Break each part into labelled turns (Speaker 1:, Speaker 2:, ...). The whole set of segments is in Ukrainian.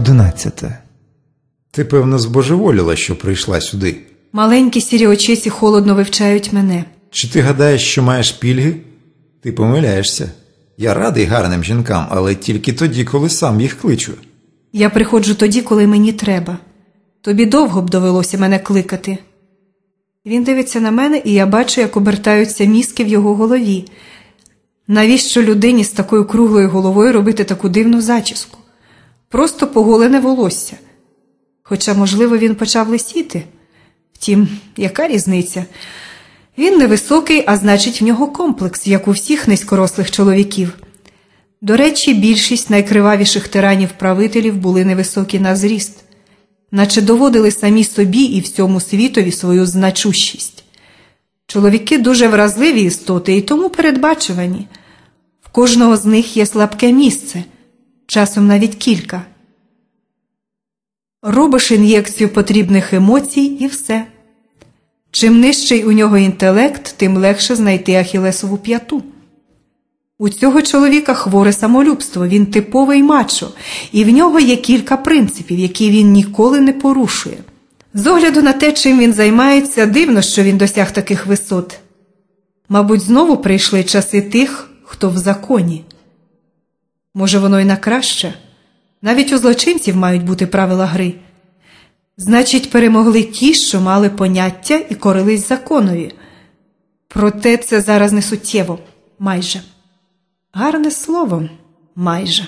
Speaker 1: одинадцяте. Ти, певно, збожеволіла, що прийшла сюди.
Speaker 2: Маленькі сірі очесі холодно вивчають мене.
Speaker 1: Чи ти гадаєш, що маєш пільги? Ти помиляєшся. Я радий гарним жінкам, але тільки тоді, коли сам їх кличу.
Speaker 2: Я приходжу тоді, коли мені треба. Тобі довго б довелося мене кликати. Він дивиться на мене, і я бачу, як обертаються мізки в його голові. Навіщо людині з такою круглою головою робити таку дивну зачіску? Просто поголене волосся. Хоча, можливо, він почав лисіти. Втім, яка різниця? Він невисокий, а значить, в нього комплекс, як у всіх низькорослих чоловіків. До речі, більшість найкривавіших тиранів-правителів були невисокі на зріст, наче доводили самі собі і всьому світові свою значущість. Чоловіки дуже вразливі істоти і тому передбачувані. В кожного з них є слабке місце, часом навіть кілька. Робиш ін'єкцію потрібних емоцій і все. Чим нижчий у нього інтелект, тим легше знайти Ахілесову п'яту. У цього чоловіка хворе самолюбство, він типовий мачо, і в нього є кілька принципів, які він ніколи не порушує. З огляду на те, чим він займається, дивно, що він досяг таких висот. Мабуть, знову прийшли часи тих, хто в законі. Може, воно й на краще. Навіть у злочинців мають бути правила гри. Значить, перемогли ті, що мали поняття і корились законові. Проте це зараз не суттєво, майже. Гарне слово, майже.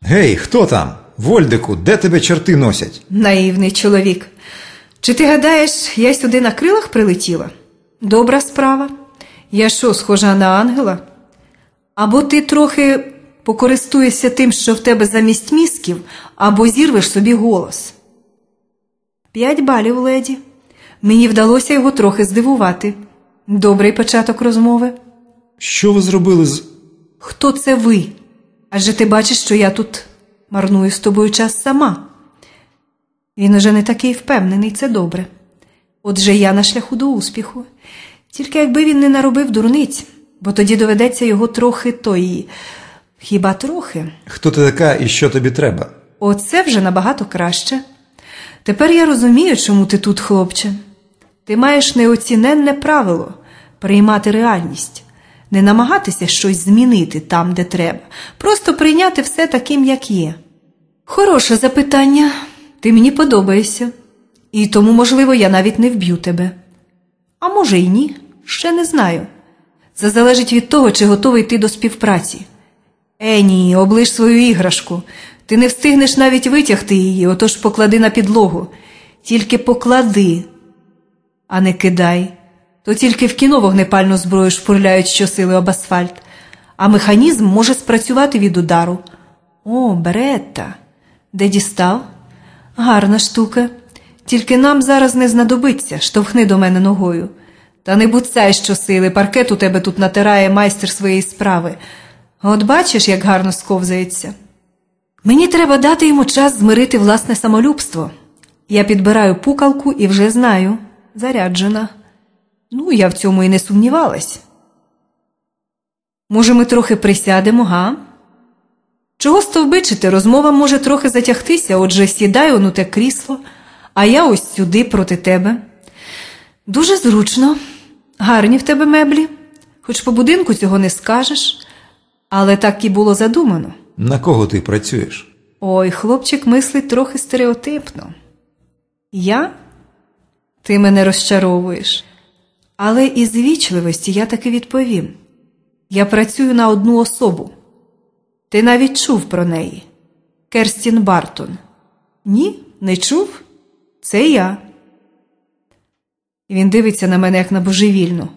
Speaker 1: Гей, хто там? Вольдику, де тебе чорти носять?
Speaker 2: Наївний чоловік. Чи ти гадаєш, я сюди на крилах прилетіла? Добра справа. Я що, схожа на ангела? Або ти трохи покористуєшся тим, що в тебе замість мізків, або зірвеш собі голос. П'ять балів, леді. Мені вдалося його трохи здивувати. Добрий початок розмови.
Speaker 1: Що ви зробили з.
Speaker 2: Хто це ви? Адже ти бачиш, що я тут марную з тобою час сама. Він уже не такий впевнений, це добре. Отже, я на шляху до успіху. Тільки якби він не наробив дурниць, бо тоді доведеться його трохи тої. Хіба трохи?
Speaker 1: Хто ти така і що тобі треба?
Speaker 2: Оце вже набагато краще. Тепер я розумію, чому ти тут, хлопче. Ти маєш неоціненне правило приймати реальність, не намагатися щось змінити там, де треба, просто прийняти все таким, як є. Хороше запитання, ти мені подобаєшся, і тому, можливо, я навіть не вб'ю тебе. А може й ні, ще не знаю. Це залежить від того, чи готовий ти до співпраці. Е, ні, оближ свою іграшку. Ти не встигнеш навіть витягти її, отож поклади на підлогу. Тільки поклади, а не кидай. То тільки в кіно вогнепальну зброю шпурляють щосили об асфальт, а механізм може спрацювати від удару. О, беретта. Де дістав? Гарна штука. Тільки нам зараз не знадобиться, штовхни до мене ногою. Та не буцай щосили, паркет у тебе тут натирає майстер своєї справи. От бачиш, як гарно сковзається. Мені треба дати йому час змирити власне самолюбство. Я підбираю пукалку і вже знаю заряджена. Ну, я в цьому і не сумнівалась. Може, ми трохи присядемо, га? Чого стовбичити? Розмова може трохи затягтися, отже, сідай он те крісло, а я ось сюди проти тебе. Дуже зручно, гарні в тебе меблі, хоч по будинку цього не скажеш, але так і було задумано.
Speaker 1: На кого ти працюєш?
Speaker 2: Ой, хлопчик мислить трохи стереотипно. Я? Ти мене розчаровуєш. Але із вічливості я таки відповім: я працюю на одну особу. Ти навіть чув про неї Керстін Бартон. Ні, не чув? Це я. Він дивиться на мене як на божевільну.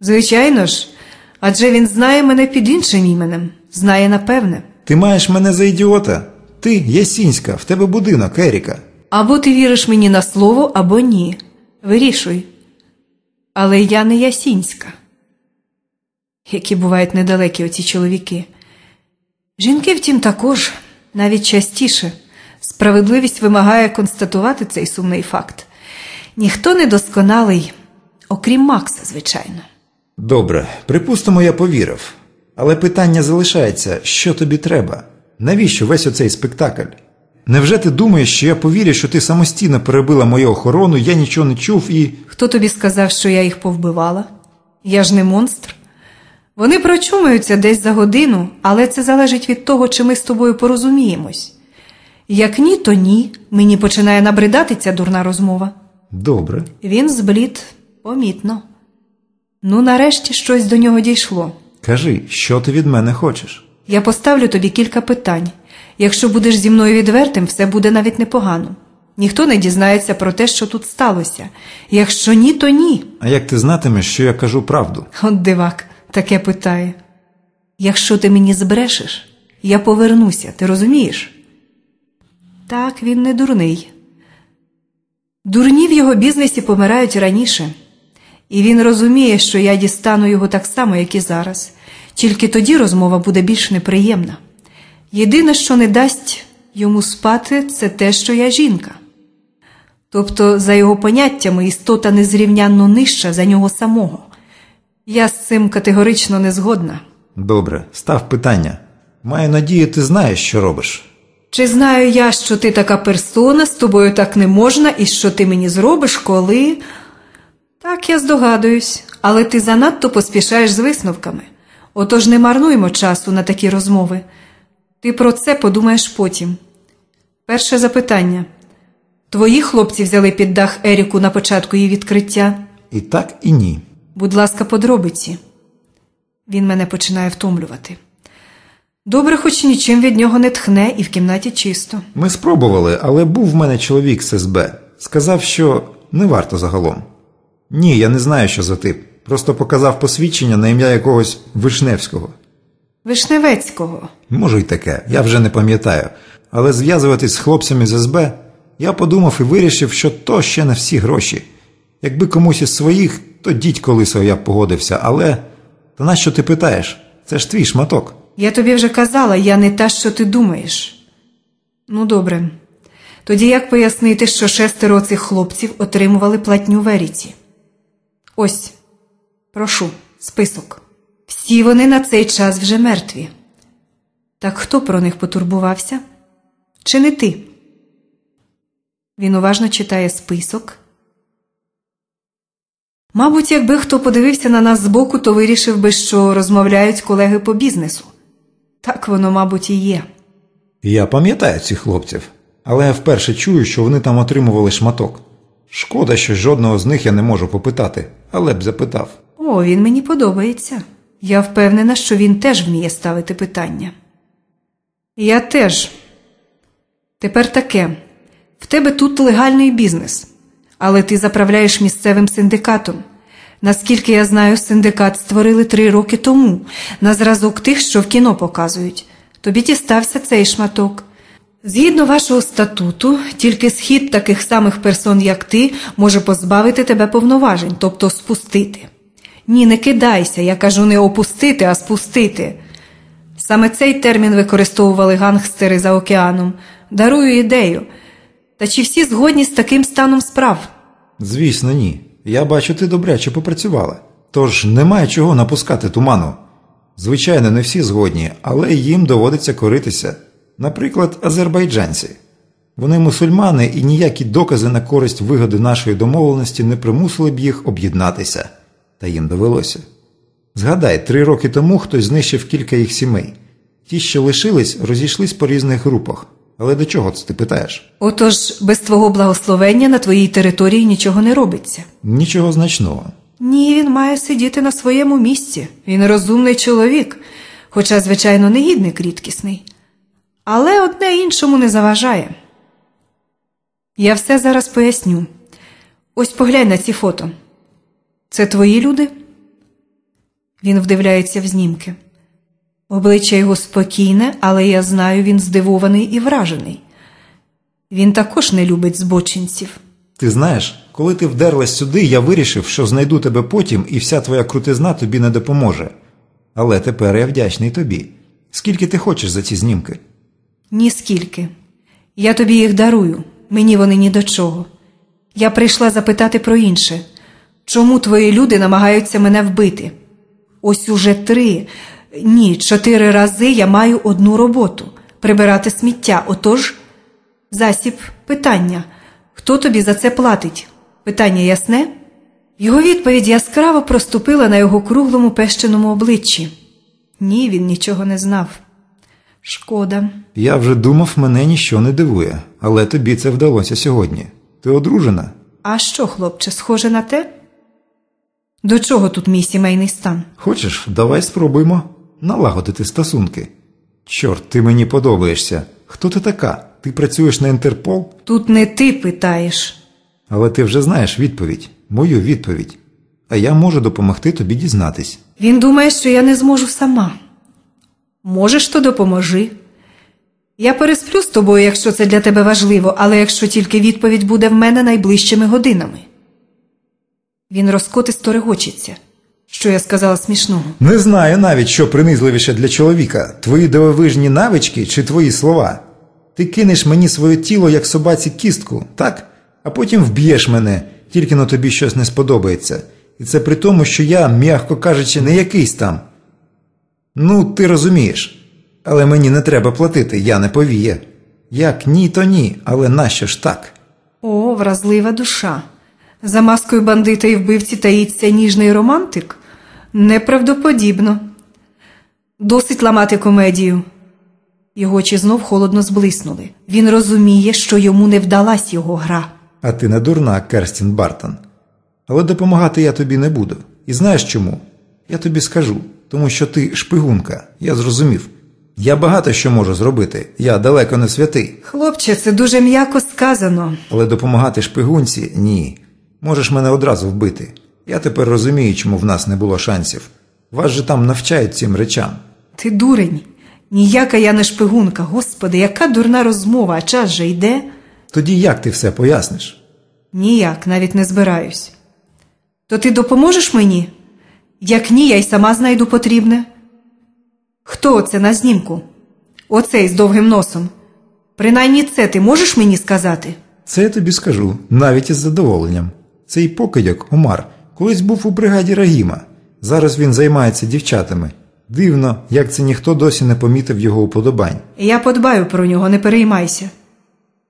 Speaker 2: Звичайно ж, адже він знає мене під іншим іменем, знає напевне.
Speaker 1: Ти маєш мене за ідіота? Ти Ясінська, в тебе будинок, Еріка.
Speaker 2: Або ти віриш мені на слово, або ні. Вирішуй. Але я не Ясінська. Які бувають недалекі оці чоловіки. Жінки, втім, також, навіть частіше. Справедливість вимагає констатувати цей сумний факт. Ніхто не досконалий, окрім Макса, звичайно.
Speaker 1: Добре, припустимо, я повірив. Але питання залишається, що тобі треба? Навіщо весь оцей спектакль? Невже ти думаєш, що я повірю, що ти самостійно перебила мою охорону, я нічого не чув і.
Speaker 2: Хто тобі сказав, що я їх повбивала? Я ж не монстр. Вони прочумаються десь за годину, але це залежить від того, чи ми з тобою порозуміємось. Як ні, то ні. Мені починає набридати ця дурна розмова.
Speaker 1: Добре.
Speaker 2: Він зблід помітно. Ну, нарешті щось до нього дійшло.
Speaker 1: Кажи, що ти від мене хочеш?
Speaker 2: Я поставлю тобі кілька питань. Якщо будеш зі мною відвертим, все буде навіть непогано. Ніхто не дізнається про те, що тут сталося. Якщо ні, то ні.
Speaker 1: А як ти знатимеш, що я кажу правду?
Speaker 2: От дивак таке питає. Якщо ти мені збрешеш, я повернуся, ти розумієш? Так, він не дурний. Дурні в його бізнесі помирають раніше, і він розуміє, що я дістану його так само, як і зараз. Тільки тоді розмова буде більш неприємна. Єдине, що не дасть йому спати, це те, що я жінка. Тобто, за його поняттями, істота незрівнянно нижча за нього самого. Я з цим категорично не згодна.
Speaker 1: Добре, став питання. Маю надію, ти знаєш, що робиш.
Speaker 2: Чи знаю я, що ти така персона, з тобою так не можна, і що ти мені зробиш, коли. Так, я здогадуюсь, але ти занадто поспішаєш з висновками. Отож не марнуймо часу на такі розмови. Ти про це подумаєш потім. Перше запитання. Твої хлопці взяли під дах Еріку на початку її відкриття.
Speaker 1: І так, і ні.
Speaker 2: Будь ласка, подробиці. Він мене починає втомлювати. Добре, хоч нічим від нього не тхне, і в кімнаті чисто.
Speaker 1: Ми спробували, але був в мене чоловік з СБ. Сказав, що не варто загалом. Ні, я не знаю, що за тип. Просто показав посвідчення на ім'я якогось Вишневського.
Speaker 2: Вишневецького.
Speaker 1: Може й таке, я вже не пам'ятаю. Але зв'язуватись з хлопцями з СБ, я подумав і вирішив, що то ще не всі гроші. Якби комусь із своїх, то дідько лисого я б погодився, але. Та нащо ти питаєш? Це ж твій шматок.
Speaker 2: Я тобі вже казала, я не та, що ти думаєш. Ну, добре. Тоді як пояснити, що шестеро цих хлопців отримували платню в Еріці? Ось, прошу, список. Всі вони на цей час вже мертві. Так хто про них потурбувався? Чи не ти? Він уважно читає список. Мабуть, якби хто подивився на нас збоку, то вирішив би, що розмовляють колеги по бізнесу. Так воно, мабуть, і є.
Speaker 1: Я пам'ятаю цих хлопців, але я вперше чую, що вони там отримували шматок. Шкода, що жодного з них я не можу попитати, але б запитав.
Speaker 2: О, він мені подобається. Я впевнена, що він теж вміє ставити питання. Я теж. Тепер таке. В тебе тут легальний бізнес, але ти заправляєш місцевим синдикатом. Наскільки я знаю, синдикат створили три роки тому, на зразок тих, що в кіно показують. Тобі дістався цей шматок. Згідно вашого статуту, тільки схід таких самих персон, як ти, може позбавити тебе повноважень, тобто спустити. Ні, не кидайся, я кажу не опустити, а спустити. Саме цей термін використовували гангстери за океаном. Дарую ідею. Та чи всі згодні з таким станом справ?
Speaker 1: Звісно, ні. Я бачу, ти добряче попрацювала. Тож немає чого напускати туману. Звичайно, не всі згодні, але їм доводиться коритися. Наприклад, азербайджанці. Вони мусульмани і ніякі докази на користь вигоди нашої домовленості не примусили б їх об'єднатися. Та їм довелося. Згадай, три роки тому хтось знищив кілька їх сімей. Ті, що лишились, розійшлись по різних групах. Але до чого це ти питаєш?
Speaker 2: Отож, без твого благословення на твоїй території нічого не робиться.
Speaker 1: Нічого значного.
Speaker 2: Ні, він має сидіти на своєму місці. Він розумний чоловік, хоча, звичайно, негідник рідкісний. Але одне іншому не заважає. Я все зараз поясню. Ось поглянь на ці фото. Це твої люди? Він вдивляється в знімки. Обличчя його спокійне, але я знаю, він здивований і вражений. Він також не любить збочинців.
Speaker 1: Ти знаєш, коли ти вдерлась сюди, я вирішив, що знайду тебе потім, і вся твоя крутизна тобі не допоможе. Але тепер я вдячний тобі. Скільки ти хочеш за ці знімки?
Speaker 2: Ніскільки. Я тобі їх дарую, мені вони ні до чого. Я прийшла запитати про інше. Чому твої люди намагаються мене вбити? Ось уже три, ні, чотири рази я маю одну роботу прибирати сміття. Отож, Засіб, питання. Хто тобі за це платить? Питання ясне? Його відповідь яскраво проступила на його круглому пещеному обличчі. Ні, він нічого не знав. Шкода.
Speaker 1: Я вже думав, мене ніщо не дивує, але тобі це вдалося сьогодні. Ти одружена?
Speaker 2: А що, хлопче, схоже на те? До чого тут мій сімейний стан?
Speaker 1: Хочеш, давай спробуємо налагодити стосунки. Чорт, ти мені подобаєшся. Хто ти така? Ти працюєш на Інтерпол?
Speaker 2: Тут не ти питаєш.
Speaker 1: Але ти вже знаєш відповідь, мою відповідь. А я можу допомогти тобі дізнатись.
Speaker 2: Він думає, що я не зможу сама. Можеш, то допоможи. Я пересплю з тобою, якщо це для тебе важливо, але якщо тільки відповідь буде в мене найближчими годинами. Він розкотисто регочеться. Що я сказала смішного?
Speaker 1: Не знаю навіть, що принизливіше для чоловіка твої дивовижні навички чи твої слова. Ти кинеш мені своє тіло, як собаці кістку, так? А потім вб'єш мене, тільки на тобі щось не сподобається. І це при тому, що я, м'яко кажучи, не якийсь там. Ну, ти розумієш. Але мені не треба платити, я не повія. Як ні, то ні, але нащо ж так?
Speaker 2: О, вразлива душа. За маскою бандита і вбивці таїться ніжний романтик? Неправдоподібно. Досить ламати комедію. Його очі знов холодно зблиснули. Він розуміє, що йому не вдалась його гра.
Speaker 1: А ти не дурна, Керстін Бартон. Але допомагати я тобі не буду. І знаєш чому? Я тобі скажу, тому що ти шпигунка, я зрозумів. Я багато що можу зробити, я далеко не святий.
Speaker 2: Хлопче, це дуже м'яко сказано.
Speaker 1: Але допомагати шпигунці ні. Можеш мене одразу вбити. Я тепер розумію, чому в нас не було шансів. Вас же там навчають цим речам.
Speaker 2: Ти дурень. Ніяка я не шпигунка. Господи, яка дурна розмова, а час же йде?
Speaker 1: Тоді як ти все поясниш?
Speaker 2: Ніяк, навіть не збираюсь. То ти допоможеш мені? Як ні, я й сама знайду потрібне. Хто це на знімку? Оцей з довгим носом. Принаймні це ти можеш мені сказати?
Speaker 1: Це я тобі скажу, навіть із задоволенням. Цей покидьок Омар колись був у бригаді Рагіма. Зараз він займається дівчатами. Дивно, як це ніхто досі не помітив його уподобань.
Speaker 2: Я подбаю про нього, не переймайся.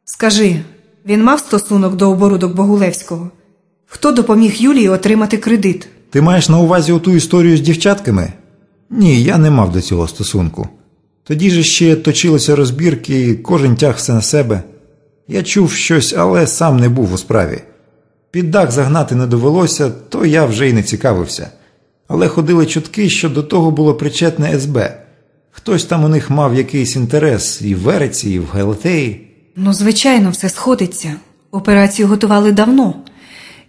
Speaker 2: Скажи, він мав стосунок до оборудок Богулевського? Хто допоміг Юлії отримати кредит?
Speaker 1: Ти маєш на увазі оту історію з дівчатками? Ні, я не мав до цього стосунку. Тоді же ще точилися розбірки, кожен тяг все на себе. Я чув щось, але сам не був у справі. Під дах загнати не довелося, то я вже й не цікавився. Але ходили чутки, що до того було причетне СБ. Хтось там у них мав якийсь інтерес і в Вереці, і в Галатеї.
Speaker 2: Ну, звичайно, все сходиться. Операцію готували давно.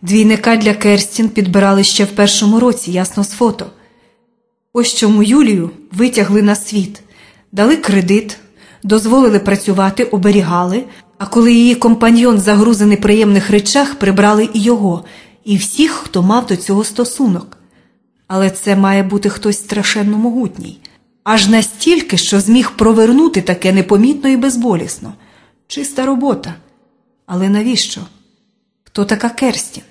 Speaker 2: Двійника для Керстін підбирали ще в першому році, ясно з фото. Ось чому Юлію витягли на світ, дали кредит, дозволили працювати, оберігали, а коли її компаньйон загрузив неприємних речах, прибрали і його, і всіх, хто мав до цього стосунок. Але це має бути хтось страшенно могутній, аж настільки, що зміг провернути таке непомітно і безболісно. Чиста робота. Але навіщо? Хто така Керстін?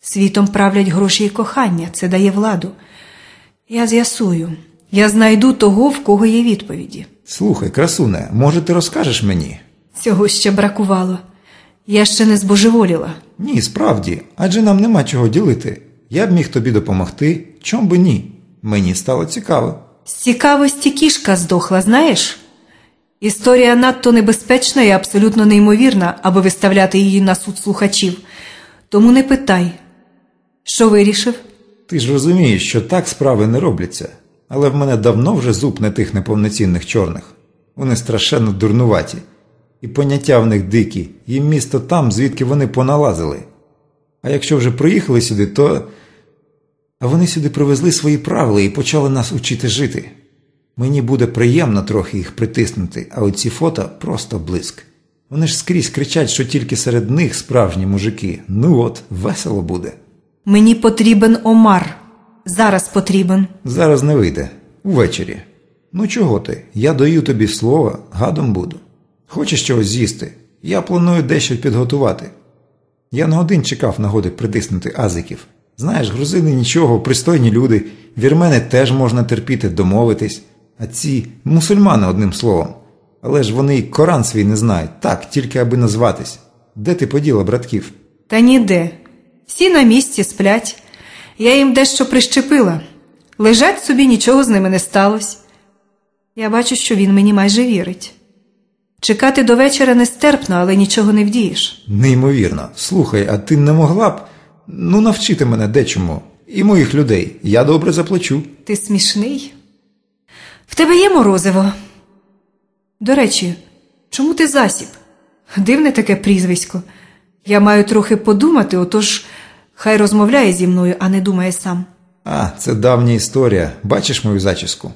Speaker 2: Світом правлять гроші і кохання, це дає владу. Я з'ясую, я знайду того, в кого є відповіді.
Speaker 1: Слухай, красуне, може, ти розкажеш мені?
Speaker 2: Цього ще бракувало. Я ще не збожеволіла.
Speaker 1: Ні, справді, адже нам нема чого ділити. Я б міг тобі допомогти, чом би ні. Мені стало цікаво.
Speaker 2: З цікавості кішка здохла, знаєш? Історія надто небезпечна і абсолютно неймовірна, аби виставляти її на суд слухачів. Тому не питай. Що вирішив?
Speaker 1: Ти ж розумієш, що так справи не робляться. Але в мене давно вже зуб не тих неповноцінних чорних. Вони страшенно дурнуваті. І поняття в них дикі, їм місто там, звідки вони поналазили. А якщо вже приїхали сюди, то. А вони сюди привезли свої правила і почали нас учити жити. Мені буде приємно трохи їх притиснути, а оці фото просто блиск. Вони ж скрізь кричать, що тільки серед них справжні мужики. Ну от, весело буде.
Speaker 2: Мені потрібен Омар. Зараз потрібен.
Speaker 1: Зараз не вийде. Увечері. Ну чого ти? Я даю тобі слово, гадом буду. Хочеш чогось з'їсти? Я планую дещо підготувати. Я на один чекав нагоди притиснути азиків. Знаєш, грузини нічого, пристойні люди, вірмени теж можна терпіти, домовитись, а ці мусульмани одним словом. Але ж вони й Коран свій не знають, так, тільки аби назватись. Де ти поділа братків?
Speaker 2: Та ніде. Всі на місці сплять. Я їм дещо прищепила. Лежать собі, нічого з ними не сталося. Я бачу, що він мені майже вірить. Чекати до вечора нестерпно, але нічого не вдієш.
Speaker 1: Неймовірно. Слухай, а ти не могла б ну навчити мене дечому і моїх людей. Я добре заплачу.
Speaker 2: Ти смішний. В тебе є морозиво. До речі, чому ти засіб? Дивне таке прізвисько. Я маю трохи подумати, отож хай розмовляє зі мною, а не думає сам.
Speaker 1: А, це давня історія. Бачиш мою зачіску?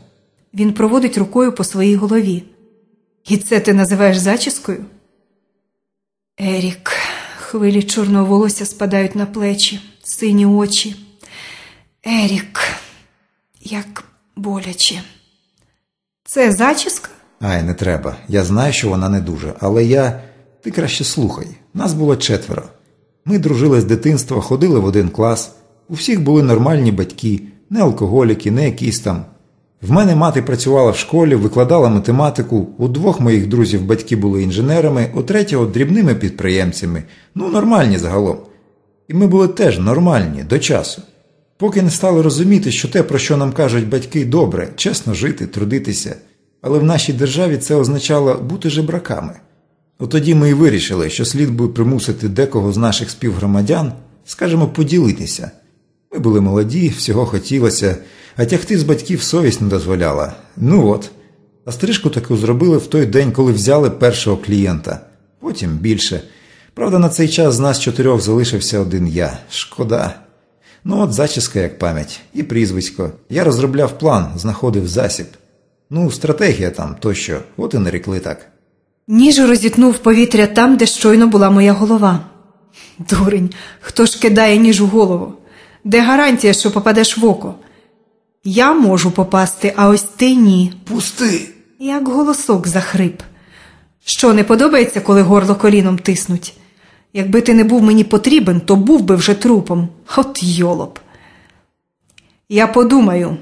Speaker 2: Він проводить рукою по своїй голові. І це ти називаєш зачіскою? Ерік, хвилі чорного волосся спадають на плечі, сині очі. Ерік, як боляче. Це зачіска?
Speaker 1: Ай, не треба. Я знаю, що вона не дуже, але я. Ти краще слухай. Нас було четверо. Ми дружили з дитинства, ходили в один клас. У всіх були нормальні батьки, не алкоголіки, не якісь там. В мене мати працювала в школі, викладала математику, у двох моїх друзів батьки були інженерами, у третього дрібними підприємцями. Ну, нормальні загалом. І ми були теж нормальні до часу. Поки не стали розуміти, що те, про що нам кажуть батьки, добре, чесно жити, трудитися. Але в нашій державі це означало бути жебраками. От тоді ми і вирішили, що слід би примусити декого з наших співгромадян, скажімо, поділитися. Ми були молоді, всього хотілося, а тягти з батьків совість не дозволяла. Ну от. А стрижку таку зробили в той день, коли взяли першого клієнта. Потім більше. Правда, на цей час з нас чотирьох залишився один я. Шкода. Ну от зачіска як пам'ять, і прізвисько. Я розробляв план, знаходив засіб. Ну, стратегія там тощо, от і нарікли так.
Speaker 2: Ніж розітнув повітря там, де щойно була моя голова. Дурень, хто ж кидає ніж у голову? Де гарантія, що попадеш в око? Я можу попасти, а ось ти ні.
Speaker 1: Пусти!
Speaker 2: Як голосок захрип. Що не подобається, коли горло коліном тиснуть? Якби ти не був мені потрібен, то був би вже трупом. От йолоп. Я подумаю.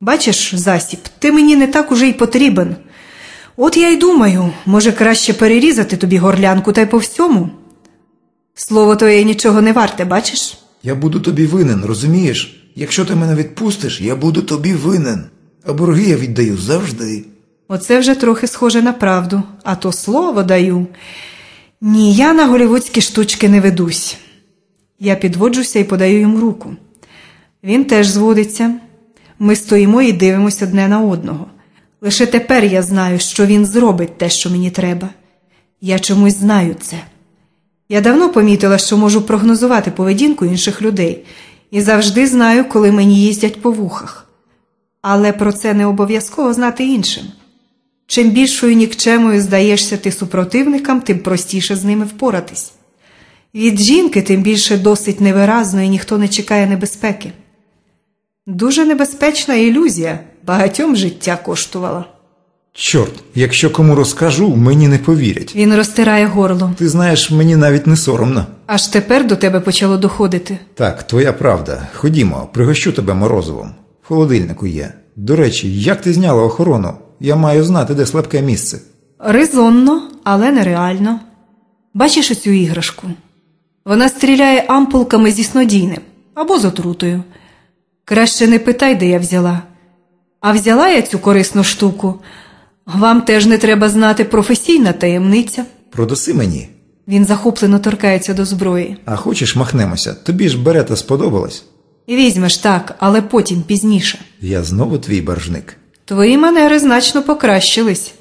Speaker 2: Бачиш, засіб, ти мені не так уже й потрібен. От я й думаю, може, краще перерізати тобі горлянку та й по всьому. Слово твоє нічого не варте, бачиш?
Speaker 1: Я буду тобі винен, розумієш? Якщо ти мене відпустиш, я буду тобі винен. А борги я віддаю завжди.
Speaker 2: Оце вже трохи схоже на правду, а то слово даю. Ні, я на голівудські штучки не ведусь. Я підводжуся і подаю йому руку. Він теж зводиться. Ми стоїмо і дивимося одне на одного. Лише тепер я знаю, що він зробить те, що мені треба. Я чомусь знаю це. Я давно помітила, що можу прогнозувати поведінку інших людей і завжди знаю, коли мені їздять по вухах. Але про це не обов'язково знати іншим. Чим більшою нікчемою здаєшся ти супротивникам, тим простіше з ними впоратись. Від жінки тим більше досить невиразно і ніхто не чекає небезпеки. Дуже небезпечна ілюзія, багатьом життя коштувала.
Speaker 1: Чорт, якщо кому розкажу, мені не повірять.
Speaker 2: Він розтирає горло.
Speaker 1: Ти знаєш, мені навіть не соромно.
Speaker 2: Аж тепер до тебе почало доходити.
Speaker 1: Так, твоя правда. Ходімо, пригощу тебе морозивом. В холодильнику є. До речі, як ти зняла охорону? Я маю знати, де слабке місце.
Speaker 2: Резонно, але нереально. Бачиш оцю іграшку? Вона стріляє ампулками зі снодійним або з отрутою. Краще не питай, де я взяла. А взяла я цю корисну штуку. Вам теж не треба знати професійна таємниця.
Speaker 1: Продаси мені.
Speaker 2: Він захоплено торкається до зброї.
Speaker 1: А хочеш махнемося? Тобі ж берета сподобалось?
Speaker 2: Візьмеш так, але потім пізніше.
Speaker 1: Я знову твій боржник.
Speaker 2: Твої манери значно покращились.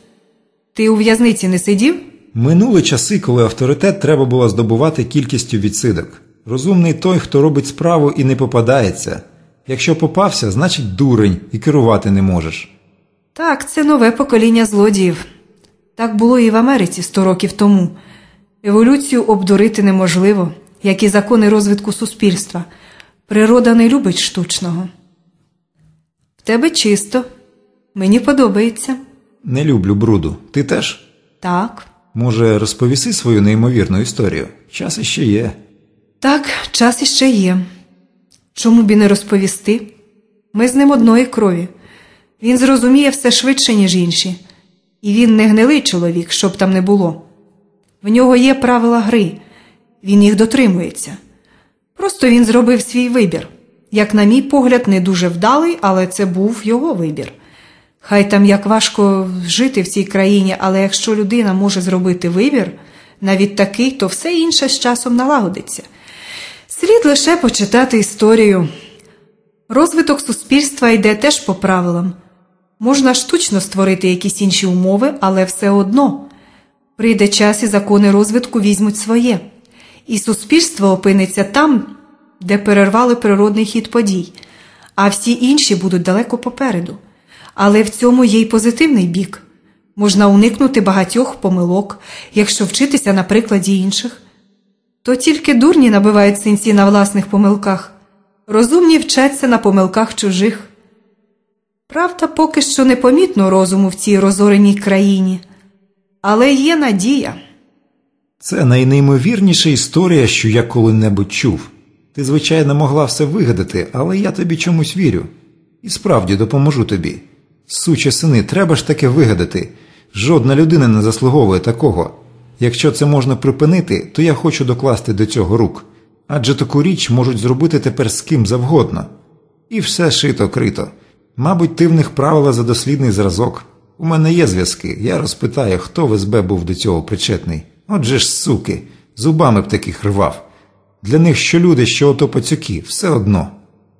Speaker 2: Ти у в'язниці не сидів?
Speaker 1: Минули часи, коли авторитет треба було здобувати кількістю відсидок. Розумний той, хто робить справу і не попадається. Якщо попався, значить дурень і керувати не можеш.
Speaker 2: Так, це нове покоління злодіїв. Так було і в Америці сто років тому. Еволюцію обдурити неможливо, як і закони розвитку суспільства. Природа не любить штучного. В тебе чисто. Мені подобається.
Speaker 1: Не люблю бруду. Ти теж?
Speaker 2: Так.
Speaker 1: Може, розповіси свою неймовірну історію? Час іще є.
Speaker 2: Так, час іще є. Чому б і не розповісти? Ми з ним одної крові. Він зрозуміє все швидше, ніж інші. І він не гнилий чоловік, щоб там не було. В нього є правила гри, він їх дотримується. Просто він зробив свій вибір. Як, на мій погляд, не дуже вдалий, але це був його вибір. Хай там як важко жити в цій країні, але якщо людина може зробити вибір, навіть такий, то все інше з часом налагодиться. Слід лише почитати історію. Розвиток суспільства йде теж по правилам. Можна штучно створити якісь інші умови, але все одно прийде час і закони розвитку візьмуть своє, і суспільство опиниться там, де перервали природний хід подій, а всі інші будуть далеко попереду. Але в цьому є й позитивний бік. Можна уникнути багатьох помилок, якщо вчитися на прикладі інших. То тільки дурні набивають синці на власних помилках, розумні вчаться на помилках чужих. Правда, поки що непомітно розуму в цій розореній країні, але є надія.
Speaker 1: Це найнеймовірніша історія, що я коли-небудь чув. Ти, звичайно, могла все вигадати, але я тобі чомусь вірю. І справді допоможу тобі. Суче сини, треба ж таке вигадати. Жодна людина не заслуговує такого. Якщо це можна припинити, то я хочу докласти до цього рук. Адже таку річ можуть зробити тепер з ким завгодно. І все шито крито. Мабуть, ти в них правила за дослідний зразок. У мене є зв'язки. Я розпитаю, хто в СБ був до цього причетний. Отже ж, суки, зубами б таких рвав. Для них що люди, що ото пацюки, все одно.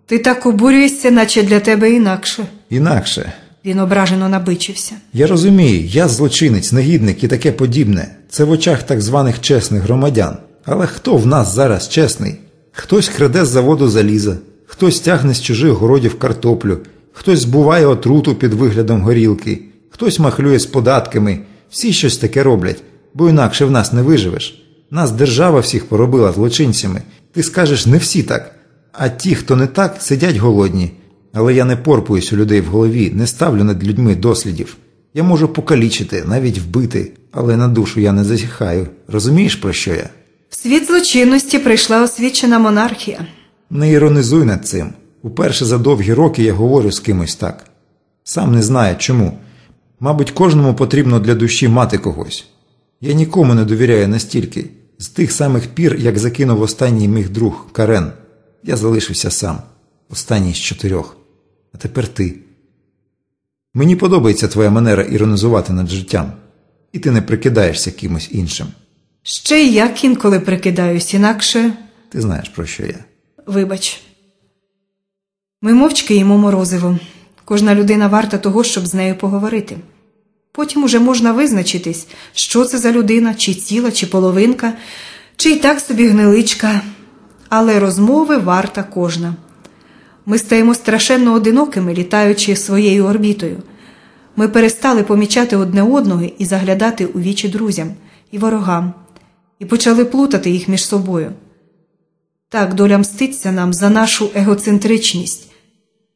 Speaker 2: Ти так обурюєшся, наче для тебе інакше.
Speaker 1: Інакше.
Speaker 2: Він ображено набичився.
Speaker 1: Я розумію, я злочинець, негідник і таке подібне. Це в очах так званих чесних громадян. Але хто в нас зараз чесний? Хтось краде з заводу заліза, хтось тягне з чужих городів картоплю, хтось збуває отруту під виглядом горілки, хтось махлює з податками. Всі щось таке роблять, бо інакше в нас не виживеш. Нас держава всіх поробила злочинцями. Ти скажеш, не всі так. А ті, хто не так, сидять голодні. Але я не порпуюсь у людей в голові, не ставлю над людьми дослідів. Я можу покалічити, навіть вбити, але на душу я не засіхаю. Розумієш, про що я?
Speaker 2: В світ злочинності прийшла освічена монархія.
Speaker 1: Не іронізуй над цим. Уперше за довгі роки я говорю з кимось так. Сам не знаю чому. Мабуть, кожному потрібно для душі мати когось. Я нікому не довіряю настільки. З тих самих пір, як закинув останній мій друг Карен, я залишився сам, останній з чотирьох. А тепер ти. Мені подобається твоя манера іронізувати над життям, і ти не прикидаєшся кимось іншим.
Speaker 2: Ще й як інколи прикидаюсь, інакше,
Speaker 1: Ти знаєш, про що я.
Speaker 2: вибач. Ми мовчки їмо морозиво. Кожна людина варта того, щоб з нею поговорити. Потім уже можна визначитись, що це за людина, чи ціла, чи половинка, чи й так собі гниличка. Але розмови варта кожна. Ми стаємо страшенно одинокими, літаючи своєю орбітою. Ми перестали помічати одне одного і заглядати у вічі друзям і ворогам, і почали плутати їх між собою. Так доля мститься нам за нашу егоцентричність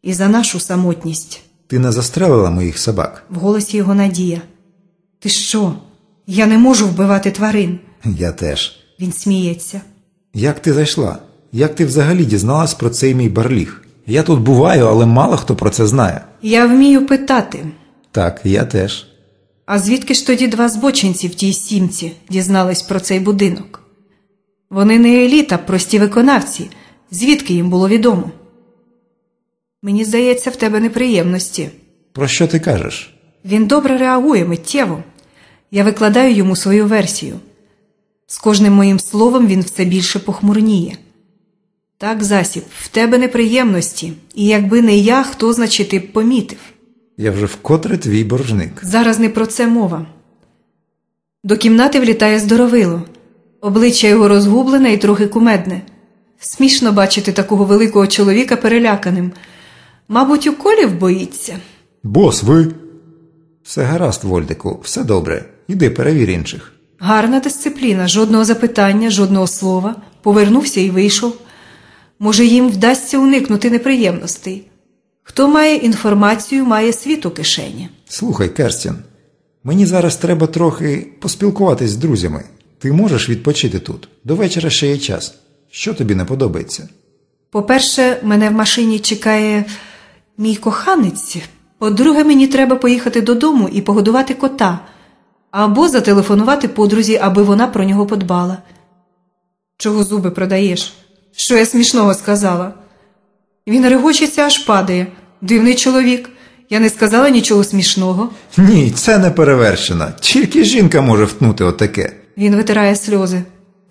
Speaker 2: і за нашу самотність.
Speaker 1: Ти не застрелила моїх собак.
Speaker 2: В голосі його надія. Ти що? Я не можу вбивати тварин.
Speaker 1: Я теж.
Speaker 2: Він сміється.
Speaker 1: Як ти зайшла? Як ти взагалі дізналась про цей мій барліг? Я тут буваю, але мало хто про це знає.
Speaker 2: Я вмію питати.
Speaker 1: Так, я теж.
Speaker 2: А звідки ж тоді два збочинці в тій сімці дізнались про цей будинок? Вони не еліта, прості виконавці. Звідки їм було відомо? Мені здається, в тебе неприємності.
Speaker 1: Про що ти кажеш?
Speaker 2: Він добре реагує миттєво. Я викладаю йому свою версію. З кожним моїм словом він все більше похмурніє. Так, засіб, в тебе неприємності, і якби не я, хто значить ти б помітив.
Speaker 1: Я вже вкотре твій боржник.
Speaker 2: Зараз не про це мова. До кімнати влітає здоровило. Обличчя його розгублене і трохи кумедне. Смішно бачити такого великого чоловіка переляканим. Мабуть, уколів боїться.
Speaker 1: Бос, ви. Все гаразд, Вольдику, все добре. Іди перевір інших.
Speaker 2: Гарна дисципліна, жодного запитання, жодного слова. Повернувся і вийшов. Може, їм вдасться уникнути неприємностей. Хто має інформацію, має світ у кишені.
Speaker 1: Слухай, Керстін, мені зараз треба трохи поспілкуватись з друзями. Ти можеш відпочити тут. До вечора ще є час. Що тобі не подобається?
Speaker 2: По-перше, мене в машині чекає мій коханець. По-друге, мені треба поїхати додому і погодувати кота, або зателефонувати подрузі, аби вона про нього подбала. Чого зуби продаєш? Що я смішного сказала? Він регочеться, аж падає. Дивний чоловік. Я не сказала нічого смішного.
Speaker 1: Ні, це не перевершено. Тільки жінка може втнути отаке.
Speaker 2: Він витирає сльози.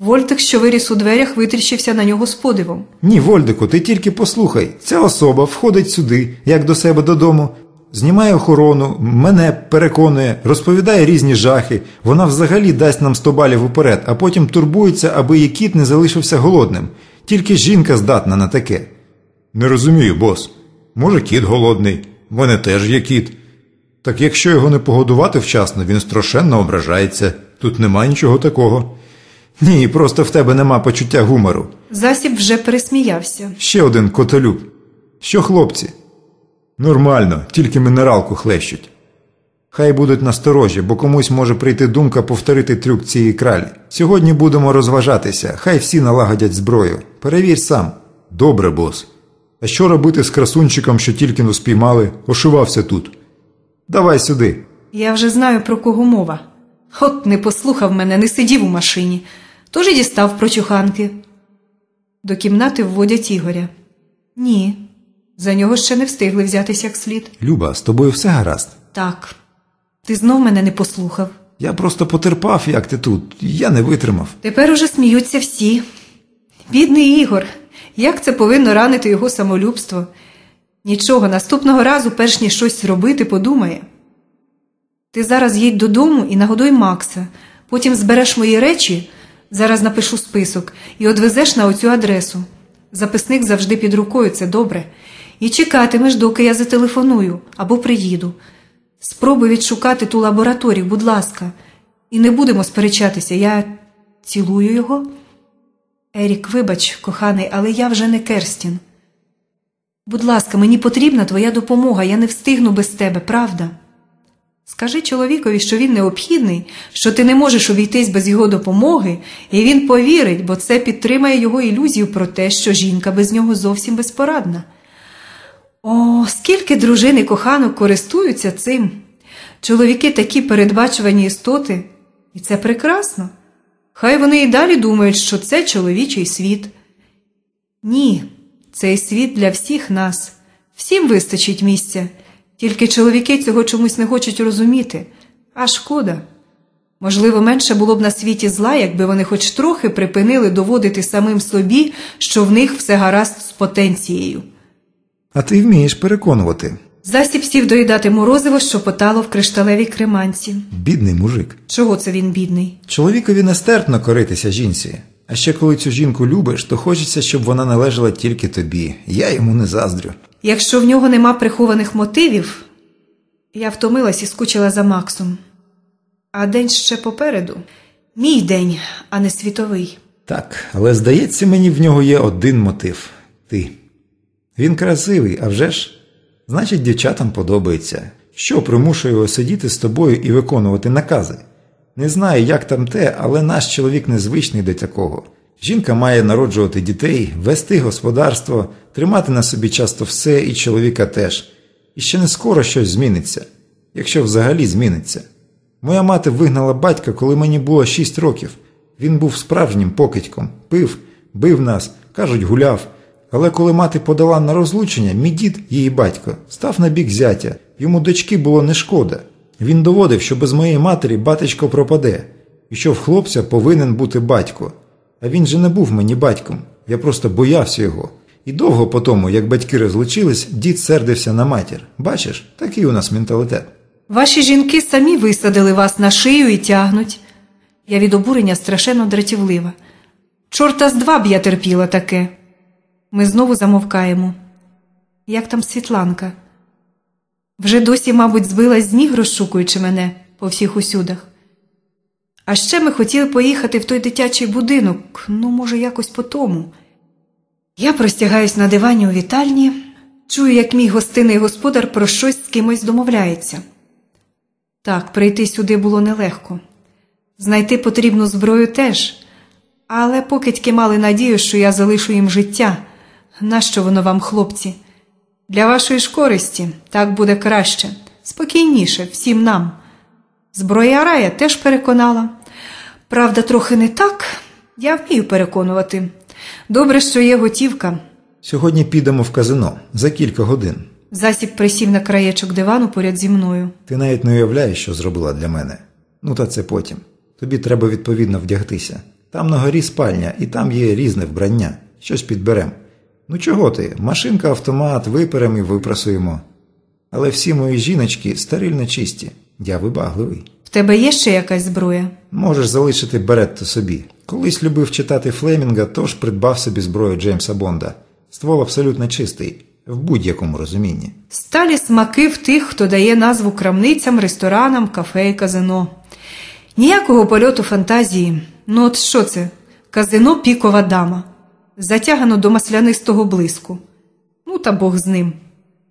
Speaker 2: Вольтик, що виріс у дверях, витріщився на нього з подивом.
Speaker 1: Ні, Вольдику, ти тільки послухай. Ця особа входить сюди, як до себе додому, знімає охорону, мене переконує, розповідає різні жахи. Вона взагалі дасть нам сто балів уперед, а потім турбується, аби її кіт не залишився голодним. Тільки жінка здатна на таке. Не розумію, бос. Може, кіт голодний, в мене теж є кіт. Так якщо його не погодувати вчасно, він страшенно ображається. Тут нема нічого такого. Ні, просто в тебе нема почуття гумору.
Speaker 2: Засіб вже пересміявся.
Speaker 1: Ще один котолюб. Що, хлопці? Нормально, тільки мінералку хлещуть. Хай будуть насторожі, бо комусь може прийти думка повторити трюк цієї кралі. Сьогодні будемо розважатися, хай всі налагодять зброю. Перевір сам. Добре, бос. А що робити з красунчиком, що тільки но спіймали, ошивався тут? Давай сюди.
Speaker 2: Я вже знаю, про кого мова. От не послухав мене, не сидів у машині, тож і дістав прочуханки. До кімнати вводять Ігоря. Ні, за нього ще не встигли взятися як слід.
Speaker 1: Люба, з тобою все гаразд.
Speaker 2: Так, ти знов мене не послухав.
Speaker 1: Я просто потерпав, як ти тут. Я не витримав.
Speaker 2: Тепер уже сміються всі. Бідний Ігор, як це повинно ранити його самолюбство? Нічого, наступного разу, перш ніж щось робити, подумає. Ти зараз їдь додому і нагодуй Макса, потім збереш мої речі, зараз напишу список, і одвезеш на оцю адресу. Записник завжди під рукою, це добре. І чекатимеш, доки я зателефоную або приїду. Спробуй відшукати ту лабораторію, будь ласка, і не будемо сперечатися. Я цілую його. Ерік, вибач, коханий, але я вже не Керстін. Будь ласка, мені потрібна твоя допомога, я не встигну без тебе, правда? Скажи чоловікові, що він необхідний, що ти не можеш обійтись без його допомоги, і він повірить, бо це підтримає його ілюзію про те, що жінка без нього зовсім безпорадна. О, скільки дружин і коханок користуються цим. Чоловіки такі передбачувані істоти, і це прекрасно. Хай вони і далі думають, що це чоловічий світ. Ні, цей світ для всіх нас. Всім вистачить місця. Тільки чоловіки цього чомусь не хочуть розуміти, а шкода. Можливо, менше було б на світі зла, якби вони хоч трохи припинили доводити самим собі, що в них все гаразд з потенцією.
Speaker 1: А ти вмієш переконувати.
Speaker 2: Засіб сів доїдати морозиво, що потало в кришталевій креманці.
Speaker 1: Бідний мужик.
Speaker 2: Чого це він бідний?
Speaker 1: Чоловікові нестерпно коритися жінці. А ще коли цю жінку любиш, то хочеться, щоб вона належала тільки тобі. Я йому не заздрю.
Speaker 2: Якщо в нього нема прихованих мотивів, я втомилась і скучила за Максом. А день ще попереду мій день, а не світовий.
Speaker 1: Так, але здається, мені в нього є один мотив ти. Він красивий, а вже ж? Значить, дівчатам подобається. Що примушує його сидіти з тобою і виконувати накази? Не знаю, як там те, але наш чоловік незвичний до такого. Жінка має народжувати дітей, вести господарство, тримати на собі часто все, і чоловіка теж. І ще не скоро щось зміниться, якщо взагалі зміниться. Моя мати вигнала батька, коли мені було шість років. Він був справжнім покидьком, пив, бив нас, кажуть, гуляв. Але коли мати подала на розлучення, мій дід, її батько, став на бік зятя. Йому дочки було не шкода. Він доводив, що без моєї матері батечко пропаде, і що в хлопця повинен бути батько. А він же не був мені батьком, я просто боявся його. І довго по тому, як батьки розлучились, дід сердився на матір. Бачиш, такий у нас менталітет.
Speaker 2: Ваші жінки самі висадили вас на шию і тягнуть. Я від обурення страшенно дратівлива. Чорта з два б я терпіла таке. Ми знову замовкаємо. Як там Світланка? Вже досі, мабуть, збилась з ніг, розшукуючи мене по всіх усюдах. А ще ми хотіли поїхати в той дитячий будинок, ну, може, якось по тому. Я простягаюсь на дивані у вітальні, чую, як мій гостинний господар про щось з кимось домовляється. Так, прийти сюди було нелегко. Знайти потрібну зброю теж, але покидьки мали надію, що я залишу їм життя. Нащо воно вам, хлопці? Для вашої ж користі так буде краще, спокійніше всім нам. Зброяра я теж переконала. Правда, трохи не так, я вмію переконувати. Добре, що є готівка.
Speaker 1: Сьогодні підемо в казино за кілька годин.
Speaker 2: Засіб присів на краєчок дивану поряд зі мною.
Speaker 1: Ти навіть не уявляєш, що зробила для мене. Ну та це потім. Тобі треба відповідно вдягтися. Там на горі спальня, і там є різне вбрання. Щось підберем. Ну чого ти? Машинка, автомат, виперем і випрасуємо. Але всі мої жіночки стерильно чисті. Я вибагливий.
Speaker 2: В тебе є ще якась зброя?
Speaker 1: Можеш залишити беретто собі. Колись любив читати Флемінга, тож придбав собі зброю Джеймса Бонда. Ствол абсолютно чистий, в будь-якому розумінні.
Speaker 2: Сталі смаки в тих, хто дає назву крамницям, ресторанам, кафе і казино. Ніякого польоту фантазії. Ну от що це? Казино пікова дама. Затягано до маслянистого блиску. Ну та Бог з ним.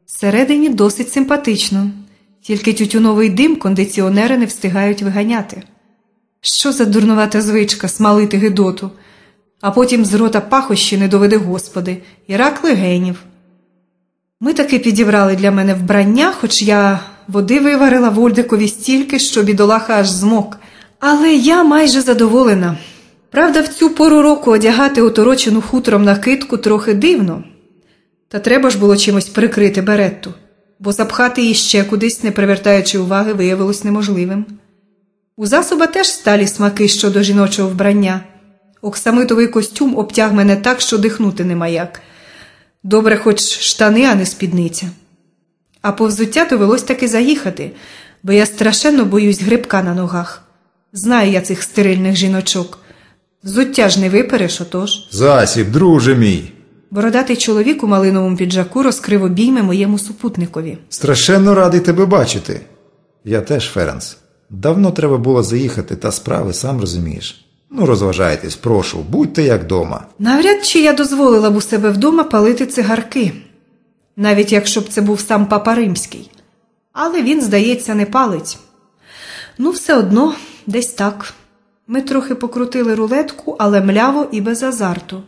Speaker 2: Всередині досить симпатично. Тільки тютюновий дим кондиціонери не встигають виганяти. Що за дурнувата звичка смалити гидоту, а потім з рота пахощі не доведе Господи, і рак легенів. Ми таки підібрали для мене вбрання, хоч я води виварила Вольдикові стільки, що бідолаха аж змок. Але я майже задоволена. Правда, в цю пору року одягати оторочену хутром накидку трохи дивно. Та треба ж було чимось прикрити беретту, бо запхати її ще кудись, не привертаючи уваги, виявилось неможливим. У засоба теж сталі смаки щодо жіночого вбрання. Оксамитовий костюм обтяг мене так, що дихнути нема як. Добре, хоч штани, а не спідниця. А по взуття довелось таки заїхати, бо я страшенно боюсь грибка на ногах. Знаю я цих стерильних жіночок. Взуття ж не випереш, отож.
Speaker 1: Засіб, друже мій.
Speaker 2: Бородатий чоловік у малиновому піджаку розкрив обійми моєму супутникові.
Speaker 1: Страшенно радий тебе бачити. Я теж, Ференс. Давно треба було заїхати, та справи, сам розумієш. Ну, розважайтесь, прошу, будьте як дома.
Speaker 2: Навряд чи я дозволила б у себе вдома палити цигарки, навіть якщо б це був сам папа римський. Але він, здається, не палить. Ну, все одно, десь так. Ми трохи покрутили рулетку, але мляво і без азарту.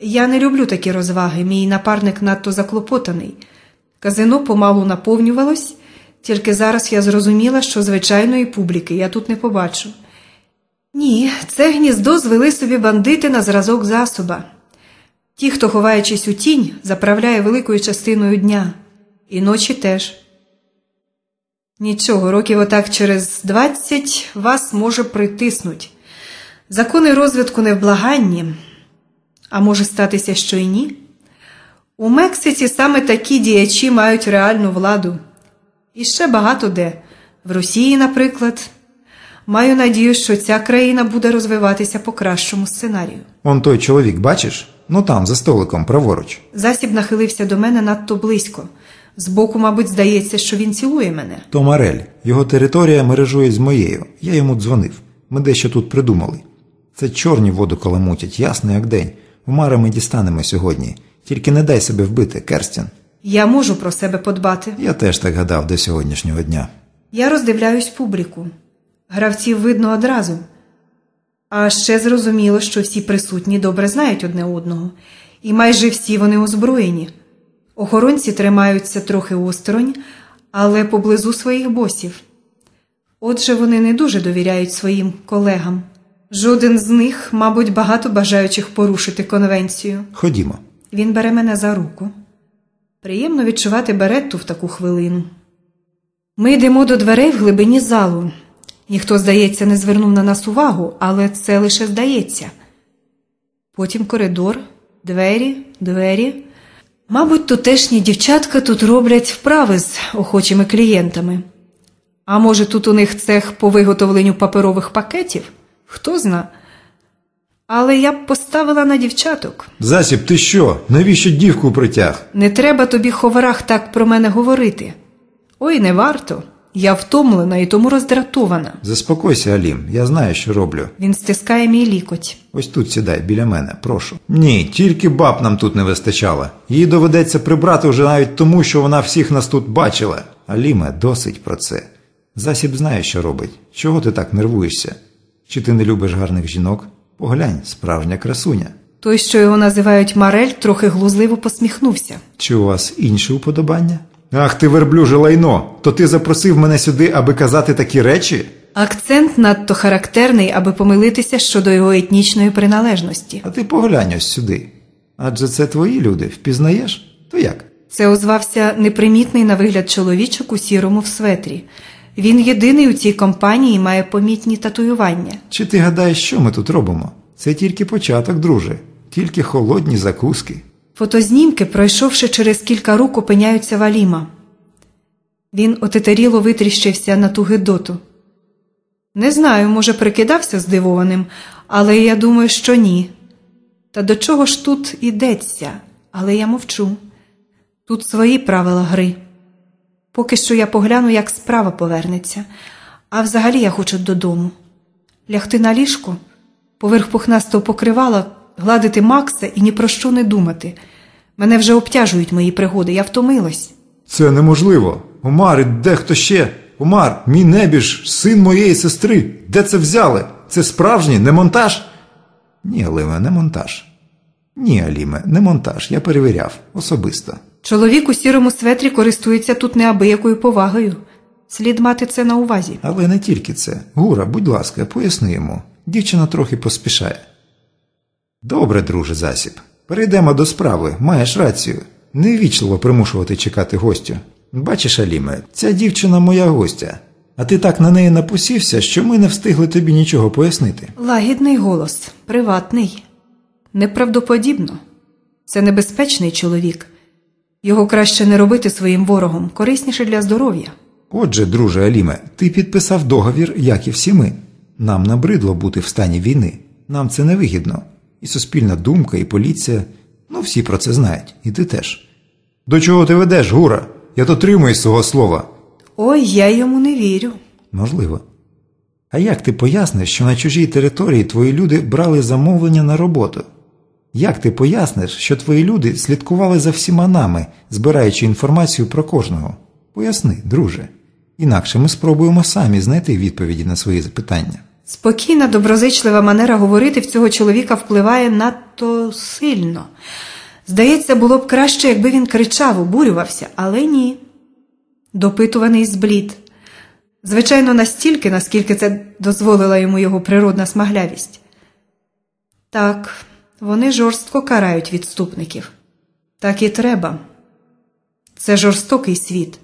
Speaker 2: Я не люблю такі розваги, мій напарник надто заклопотаний. Казино помалу наповнювалось, тільки зараз я зрозуміла, що звичайної публіки я тут не побачу. Ні, це гніздо звели собі бандити на зразок засоба. Ті, хто, ховаючись у тінь, заправляє великою частиною дня, і ночі теж. Нічого, років отак через двадцять вас може притиснуть. Закони розвитку невблаганні, а може статися, що й ні. У Мексиці саме такі діячі мають реальну владу. І ще багато де. В Росії, наприклад. Маю надію, що ця країна буде розвиватися по кращому сценарію.
Speaker 1: Он той чоловік, бачиш? Ну там, за столиком, праворуч.
Speaker 2: Засіб нахилився до мене надто близько. Збоку, мабуть, здається, що він цілує мене.
Speaker 1: То Марель. Його територія мережує з моєю. Я йому дзвонив. Ми дещо тут придумали. Це чорні воду каламутять, ясно як день. Умара ми дістанемо сьогодні. Тільки не дай себе вбити, Керстін.
Speaker 2: Я можу про себе подбати.
Speaker 1: Я теж так гадав до сьогоднішнього дня.
Speaker 2: Я роздивляюсь публіку. Гравців видно одразу. А ще зрозуміло, що всі присутні добре знають одне одного, і майже всі вони озброєні. Охоронці тримаються трохи осторонь, але поблизу своїх босів. Отже, вони не дуже довіряють своїм колегам. Жоден з них, мабуть, багато бажаючих порушити конвенцію.
Speaker 1: Ходімо.
Speaker 2: Він бере мене за руку. Приємно відчувати беретту в таку хвилину. Ми йдемо до дверей в глибині залу. Ніхто, здається, не звернув на нас увагу, але це лише здається. Потім коридор, двері, двері. Мабуть, тутешні дівчатка тут роблять вправи з охочими клієнтами. А може, тут у них цех по виготовленню паперових пакетів? Хто зна. Але я б поставила на дівчаток.
Speaker 1: Засіб, ти що? Навіщо дівку притяг?
Speaker 2: Не треба тобі, ховарах, так про мене говорити. Ой, не варто. Я втомлена і тому роздратована.
Speaker 1: Заспокойся, Алім, я знаю, що роблю.
Speaker 2: Він стискає мій лікоть.
Speaker 1: Ось тут сідай біля мене, прошу. Ні, тільки баб нам тут не вистачало. Їй доведеться прибрати вже навіть тому, що вона всіх нас тут бачила. Аліме, досить про це. Засіб знає, що робить. Чого ти так нервуєшся? Чи ти не любиш гарних жінок? Поглянь, справжня красуня.
Speaker 2: Той, що його називають Марель, трохи глузливо посміхнувся.
Speaker 1: Чи у вас інші уподобання? Ах ти верблюже лайно! То ти запросив мене сюди, аби казати такі речі?
Speaker 2: Акцент надто характерний, аби помилитися щодо його етнічної приналежності.
Speaker 1: А ти поглянь ось сюди. Адже це твої люди, впізнаєш? То як?
Speaker 2: Це озвався непримітний на вигляд чоловічок у сірому в светрі. Він єдиний у цій компанії має помітні татуювання.
Speaker 1: Чи ти гадаєш, що ми тут робимо? Це тільки початок, друже, тільки холодні закуски.
Speaker 2: Фотознімки, пройшовши через кілька рук, опиняються в Аліма. Він отетеріло витріщився на ту гидоту. Не знаю, може, прикидався здивованим, але я думаю, що ні. Та до чого ж тут ідеться? Але я мовчу. Тут свої правила гри. Поки що я погляну, як справа повернеться, а взагалі я хочу додому. Лягти на ліжко, поверх пухнастого покривала, гладити Макса і ні про що не думати. Мене вже обтяжують мої пригоди, я втомилась.
Speaker 1: Це неможливо. Омар, і де хто ще? Омар, мій небіж, син моєї сестри. Де це взяли? Це справжній, не монтаж? Ні, Аліме, не монтаж. Ні, Аліме, не монтаж. Я перевіряв особисто.
Speaker 2: Чоловік у сірому светрі користується тут неабиякою повагою. Слід мати це на увазі.
Speaker 1: Але не тільки це. Гура, будь ласка, поясни йому. Дівчина трохи поспішає. Добре, друже засіб. Перейдемо до справи, маєш рацію. Невічливо примушувати чекати гостю. Бачиш, Аліме, ця дівчина моя гостя, а ти так на неї напусівся, що ми не встигли тобі нічого пояснити.
Speaker 2: Лагідний голос, приватний. Неправдоподібно. Це небезпечний чоловік. Його краще не робити своїм ворогом, корисніше для здоров'я.
Speaker 1: Отже, друже Аліме, ти підписав договір, як і всі ми. Нам набридло бути в стані війни. Нам це не вигідно. І суспільна думка, і поліція. Ну, всі про це знають, і ти теж. До чого ти ведеш, Гура? Я дотримуюсь свого слова.
Speaker 2: Ой, я йому не вірю.
Speaker 1: Можливо. А як ти поясниш, що на чужій території твої люди брали замовлення на роботу? Як ти поясниш, що твої люди слідкували за всіма нами, збираючи інформацію про кожного? Поясни, друже. Інакше ми спробуємо самі знайти відповіді на свої запитання.
Speaker 2: Спокійна, доброзичлива манера говорити в цього чоловіка впливає надто сильно. Здається, було б краще, якби він кричав, обурювався, але ні. Допитуваний зблід. Звичайно, настільки, наскільки це дозволила йому його природна смаглявість. Так, вони жорстко карають відступників. Так і треба. Це жорстокий світ.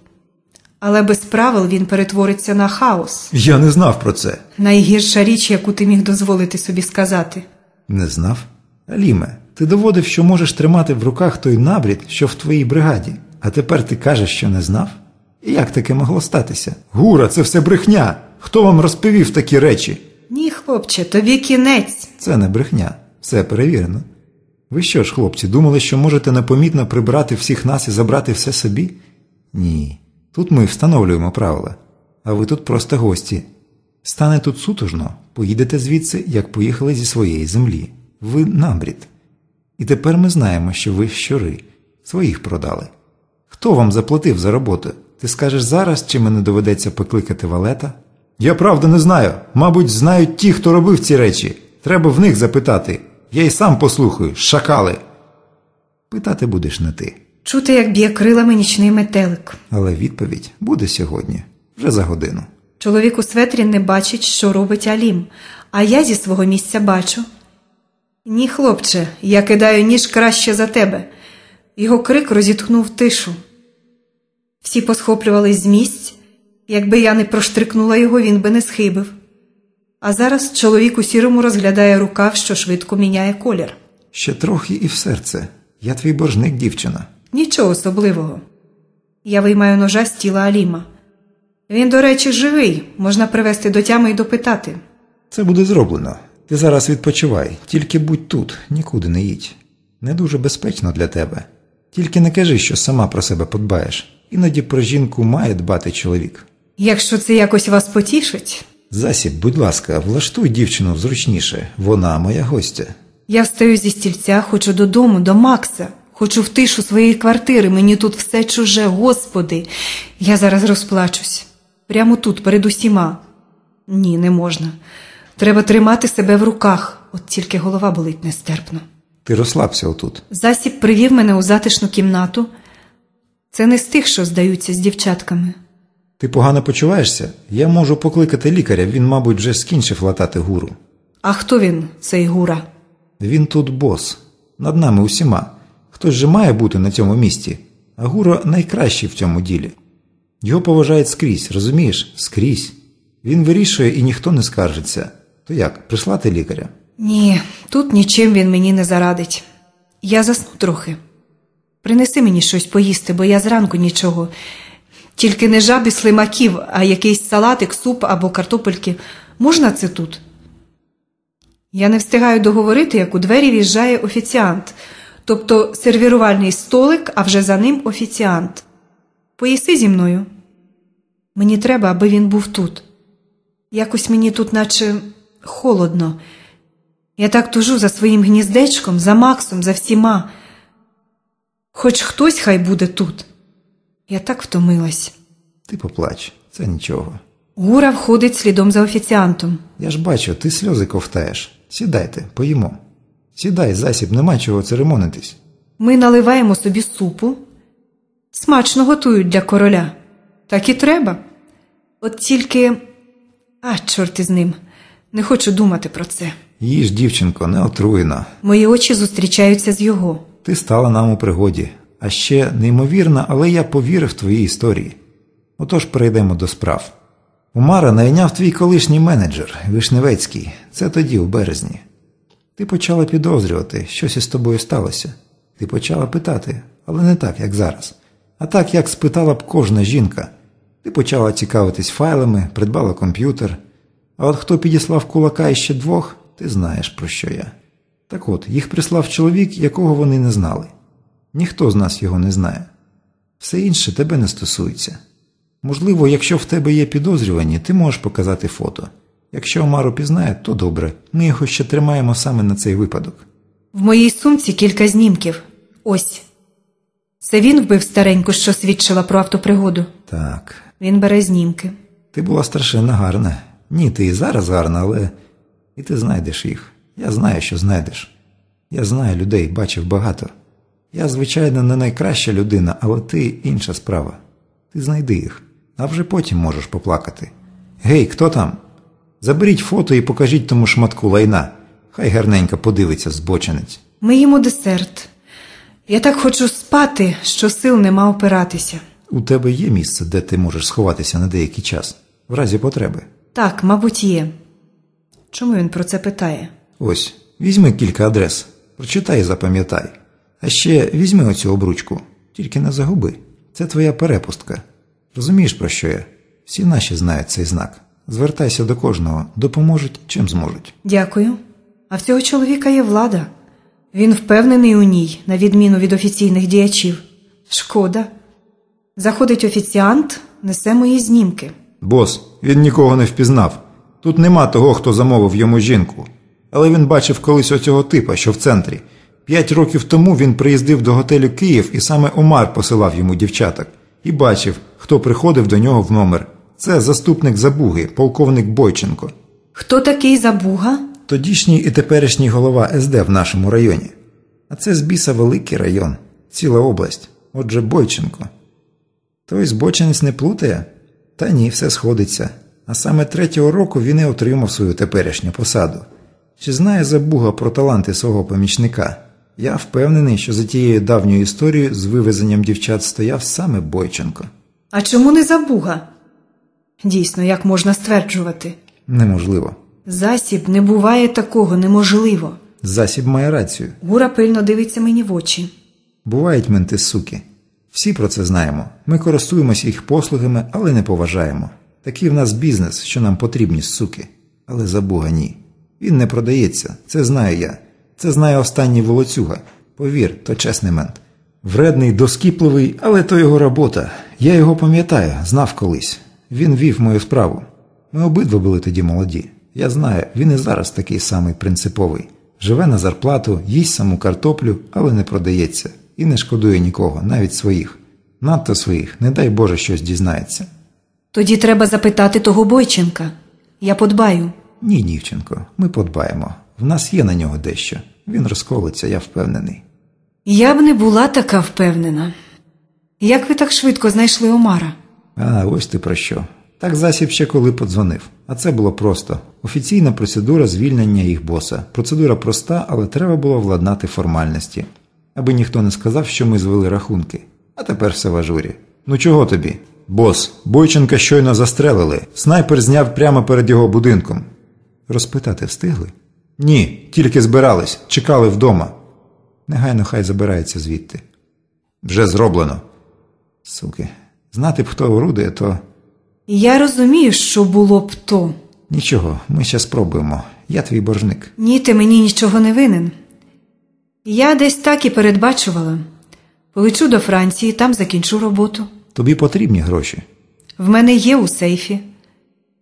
Speaker 2: Але без правил він перетвориться на хаос.
Speaker 1: Я не знав про це.
Speaker 2: Найгірша річ, яку ти міг дозволити собі сказати.
Speaker 1: Не знав? Аліме, ти доводив, що можеш тримати в руках той набрід, що в твоїй бригаді, а тепер ти кажеш, що не знав? Як таке могло статися? Гура, це все брехня. Хто вам розповів такі речі?
Speaker 2: Ні, хлопче, тобі кінець.
Speaker 1: Це не брехня, все перевірено. Ви що ж, хлопці, думали, що можете непомітно прибрати всіх нас і забрати все собі? Ні. Тут ми встановлюємо правила, а ви тут просто гості. Стане тут сутужно, поїдете звідси, як поїхали зі своєї землі. Ви набрід. І тепер ми знаємо, що ви щури, своїх продали. Хто вам заплатив за роботу? Ти скажеш зараз, чи мене доведеться покликати валета? Я правда не знаю. Мабуть, знають ті, хто робив ці речі. Треба в них запитати. Я й сам послухаю, шакали. Питати будеш не ти.
Speaker 2: Чути, як б'є крилами нічний метелик.
Speaker 1: Але відповідь буде сьогодні, вже за годину.
Speaker 2: Чоловік у светрі не бачить, що робить Алім, а я зі свого місця бачу. Ні, хлопче, я кидаю ніж краще за тебе. Його крик розітхнув тишу. Всі посхоплювались з місць. Якби я не проштрикнула його, він би не схибив. А зараз чоловік у сірому розглядає рукав, що швидко міняє колір.
Speaker 1: Ще трохи і в серце. Я твій боржник, дівчина.
Speaker 2: Нічого особливого. Я виймаю ножа з тіла Аліма. Він, до речі, живий, можна привести до тями і допитати.
Speaker 1: Це буде зроблено. Ти зараз відпочивай, тільки будь тут, нікуди не їдь. Не дуже безпечно для тебе. Тільки не кажи, що сама про себе подбаєш. Іноді про жінку має дбати чоловік.
Speaker 2: Якщо це якось вас потішить,
Speaker 1: Засіб, будь ласка, влаштуй дівчину зручніше. Вона моя гостя.
Speaker 2: я встаю зі стільця, хочу додому, до Макса, хочу в тишу своєї квартири, мені тут все чуже, господи. Я зараз розплачусь. Прямо тут, перед усіма. Ні, не можна. Треба тримати себе в руках, от тільки голова болить нестерпно.
Speaker 1: Ти розслабся отут.
Speaker 2: Засіб привів мене у затишну кімнату. Це не з тих, що здаються з дівчатками.
Speaker 1: Ти погано почуваєшся? Я можу покликати лікаря, він, мабуть, вже скінчив латати гуру.
Speaker 2: А хто він, цей гура?
Speaker 1: Він тут бос, над нами усіма. Хтось же має бути на цьому місці, а гура найкращий в цьому ділі. Його поважають скрізь, розумієш? Скрізь. Він вирішує і ніхто не скаржиться. То як, прислати лікаря?
Speaker 2: Ні, тут нічим він мені не зарадить. Я засну трохи. Принеси мені щось поїсти, бо я зранку нічого. Тільки не жабі слимаків, а якийсь салатик, суп або картопельки. Можна це тут? Я не встигаю договорити, як у двері в'їжджає офіціант, тобто сервірувальний столик, а вже за ним офіціант. Поїси зі мною. Мені треба, аби він був тут. Якось мені тут, наче холодно. Я так тужу за своїм гніздечком, за Максом, за всіма. Хоч хтось хай буде тут. Я так втомилась.
Speaker 1: Ти поплач, це нічого.
Speaker 2: Гура входить слідом за офіціантом.
Speaker 1: Я ж бачу, ти сльози ковтаєш. Сідайте, поїмо. Сідай, засіб, нема чого церемонитись.
Speaker 2: Ми наливаємо собі супу. Смачно готують для короля. Так і треба. От тільки. А, чорт із ним. Не хочу думати про це.
Speaker 1: Їж, дівчинко, не отруєна.
Speaker 2: Мої очі зустрічаються з його.
Speaker 1: Ти стала нам у пригоді. А ще неймовірна, але я повірив твоїй історії. Отож перейдемо до справ. Умара найняв твій колишній менеджер Вишневецький. Це тоді, у березні. Ти почала підозрювати, щось із тобою сталося. Ти почала питати, але не так, як зараз, а так, як спитала б кожна жінка. Ти почала цікавитись файлами, придбала комп'ютер. А от хто підіслав кулака іще двох, ти знаєш, про що я. Так от, їх прислав чоловік, якого вони не знали. Ніхто з нас його не знає. Все інше тебе не стосується. Можливо, якщо в тебе є підозрювані, ти можеш показати фото. Якщо Омару пізнає, то добре. Ми його ще тримаємо саме на цей випадок.
Speaker 2: В моїй сумці кілька знімків. Ось. Це він вбив стареньку, що свідчила про автопригоду.
Speaker 1: Так,
Speaker 2: Він бере знімки.
Speaker 1: ти була страшенно гарна. Ні, ти і зараз гарна, але і ти знайдеш їх. Я знаю, що знайдеш. Я знаю людей, бачив багато. Я, звичайно, не найкраща людина, але ти інша справа. Ти знайди їх, а вже потім можеш поплакати. Гей, хто там? Заберіть фото і покажіть тому шматку лайна. Хай гарненько подивиться збочинець.
Speaker 2: Ми їмо десерт. Я так хочу спати, що сил нема опиратися.
Speaker 1: У тебе є місце, де ти можеш сховатися на деякий час, в разі потреби.
Speaker 2: Так, мабуть, є. Чому він про це питає?
Speaker 1: Ось, візьми кілька адрес, прочитай і запам'ятай. А ще візьми оцю обручку, тільки не загуби. Це твоя перепустка. Розумієш, про що я? Всі наші знають цей знак. Звертайся до кожного, допоможуть чим зможуть.
Speaker 2: Дякую. А в цього чоловіка є влада. Він впевнений у ній, на відміну від офіційних діячів. Шкода. Заходить офіціант, несе мої знімки.
Speaker 1: Бос, він нікого не впізнав. Тут нема того, хто замовив йому жінку. Але він бачив колись оцього типа, що в центрі. П'ять років тому він приїздив до готелю Київ і саме Омар посилав йому дівчаток. І бачив, хто приходив до нього в номер. Це заступник Забуги, полковник Бойченко.
Speaker 2: Хто такий забуга?
Speaker 1: Тодішній і теперішній голова СД в нашому районі. А це з біса великий район, ціла область. Отже, Бойченко. Той збочинець не плутає? Та ні, все сходиться. А саме третього року він і отримав свою теперішню посаду. Чи знає Забуга про таланти свого помічника? Я впевнений, що за тією давньою історією з вивезенням дівчат стояв саме Бойченко.
Speaker 2: А чому не забуга? Дійсно, як можна стверджувати?
Speaker 1: Неможливо.
Speaker 2: Засіб не буває такого, неможливо.
Speaker 1: Засіб має рацію.
Speaker 2: Гура пильно дивиться мені в очі.
Speaker 1: Бувають менти суки. Всі про це знаємо. Ми користуємося їх послугами, але не поважаємо. Такий в нас бізнес, що нам потрібні суки. Але за Бога ні. Він не продається, це знаю я. Це знає останній волоцюга. Повір, то чесний мент. Вредний, доскіпливий, але то його робота. Я його пам'ятаю, знав колись. Він вів мою справу. Ми обидва були тоді молоді. Я знаю, він і зараз такий самий принциповий. Живе на зарплату, їсть саму картоплю, але не продається. І не шкодує нікого, навіть своїх. Надто своїх, не дай Боже, щось дізнається.
Speaker 2: Тоді треба запитати того Бойченка. Я подбаю.
Speaker 1: Ні, дівчинко, ми подбаємо. В нас є на нього дещо. Він розколиться, я впевнений.
Speaker 2: Я б не була така впевнена. Як ви так швидко знайшли Омара?
Speaker 1: А, ось ти про що. Так засіб ще коли подзвонив. А це було просто. Офіційна процедура звільнення їх боса. Процедура проста, але треба було владнати формальності. Аби ніхто не сказав, що ми звели рахунки. А тепер все в ажурі. Ну чого тобі? Бос, Бойченка щойно застрелили. Снайпер зняв прямо перед його будинком. Розпитати встигли? Ні, тільки збирались, чекали вдома. Негайно хай забирається звідти. Вже зроблено. Суки, знати б, хто орудує, то
Speaker 2: Я розумію, що було б то.
Speaker 1: нічого, ми ще спробуємо. Я твій боржник.
Speaker 2: Ні, ти мені нічого не винен. Я десь так і передбачувала. Полечу до Франції, там закінчу роботу.
Speaker 1: Тобі потрібні гроші.
Speaker 2: В мене є у сейфі.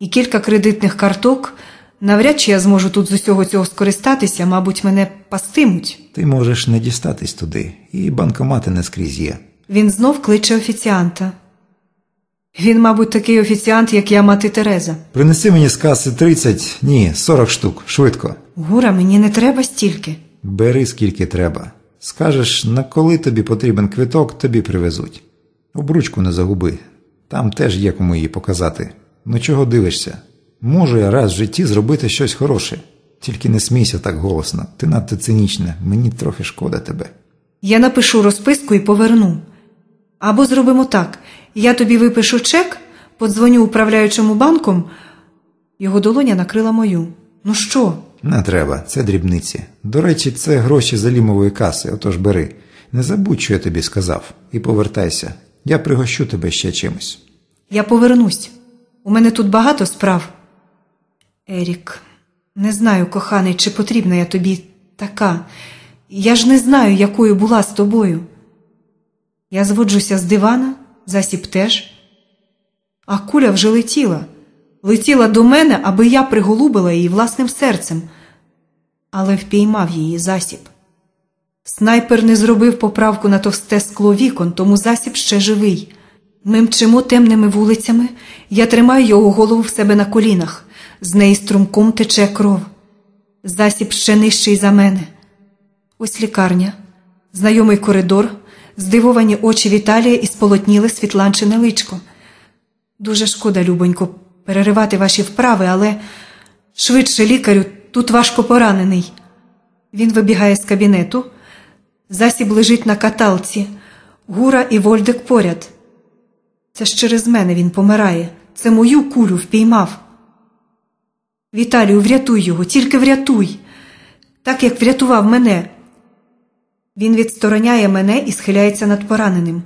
Speaker 2: І кілька кредитних карток. Навряд чи я зможу тут з усього цього скористатися, мабуть, мене пастимуть.
Speaker 1: Ти можеш не дістатись туди, і банкомати не скрізь є.
Speaker 2: Він знов кличе офіціанта. Він, мабуть, такий офіціант, як я мати Тереза.
Speaker 1: Принеси мені з каси 30, ні, 40 штук, швидко.
Speaker 2: Гура, мені не треба стільки.
Speaker 1: Бери скільки треба. Скажеш, на коли тобі потрібен квиток, тобі привезуть. Обручку не загуби. Там теж є кому її показати. Ну чого дивишся? Можу я раз в житті зробити щось хороше. Тільки не смійся так голосно. Ти надто цинічна, мені трохи шкода тебе.
Speaker 2: Я напишу розписку і поверну. Або зробимо так: я тобі випишу чек, подзвоню управляючому банком. Його долоня накрила мою. Ну що?
Speaker 1: Не треба, це дрібниці. До речі, це гроші за лімової каси, отож бери. Не забудь, що я тобі сказав, і повертайся. Я пригощу тебе ще чимось.
Speaker 2: Я повернусь. У мене тут багато справ. Ерік, не знаю, коханий, чи потрібна я тобі така. Я ж не знаю, якою була з тобою. Я зводжуся з дивана, засіб теж. А куля вже летіла. Летіла до мене, аби я приголубила її власним серцем, але впіймав її засіб. Снайпер не зробив поправку на товсте скло вікон, тому засіб ще живий. Ми мчимо темними вулицями, я тримаю його голову в себе на колінах, з неї струмком тече кров. Засіб ще нижчий за мене. Ось лікарня, знайомий коридор, здивовані очі Віталія і сполотніле світланчине личко. Дуже шкода, любонько, переривати ваші вправи, але швидше лікарю, тут важко поранений. Він вибігає з кабінету. Засіб лежить на каталці. Гура і Вольдик поряд. Це ж через мене він помирає. Це мою кулю впіймав. Віталію, врятуй його, тільки врятуй. Так як врятував мене. Він відстороняє мене і схиляється над пораненим.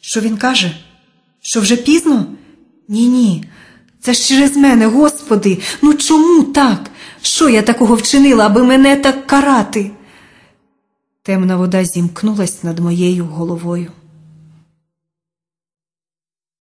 Speaker 2: Що він каже? Що вже пізно? Ні, ні. Це ж через мене, Господи. Ну чому так? Що я такого вчинила, аби мене так карати? Темна вода зімкнулась над моєю головою.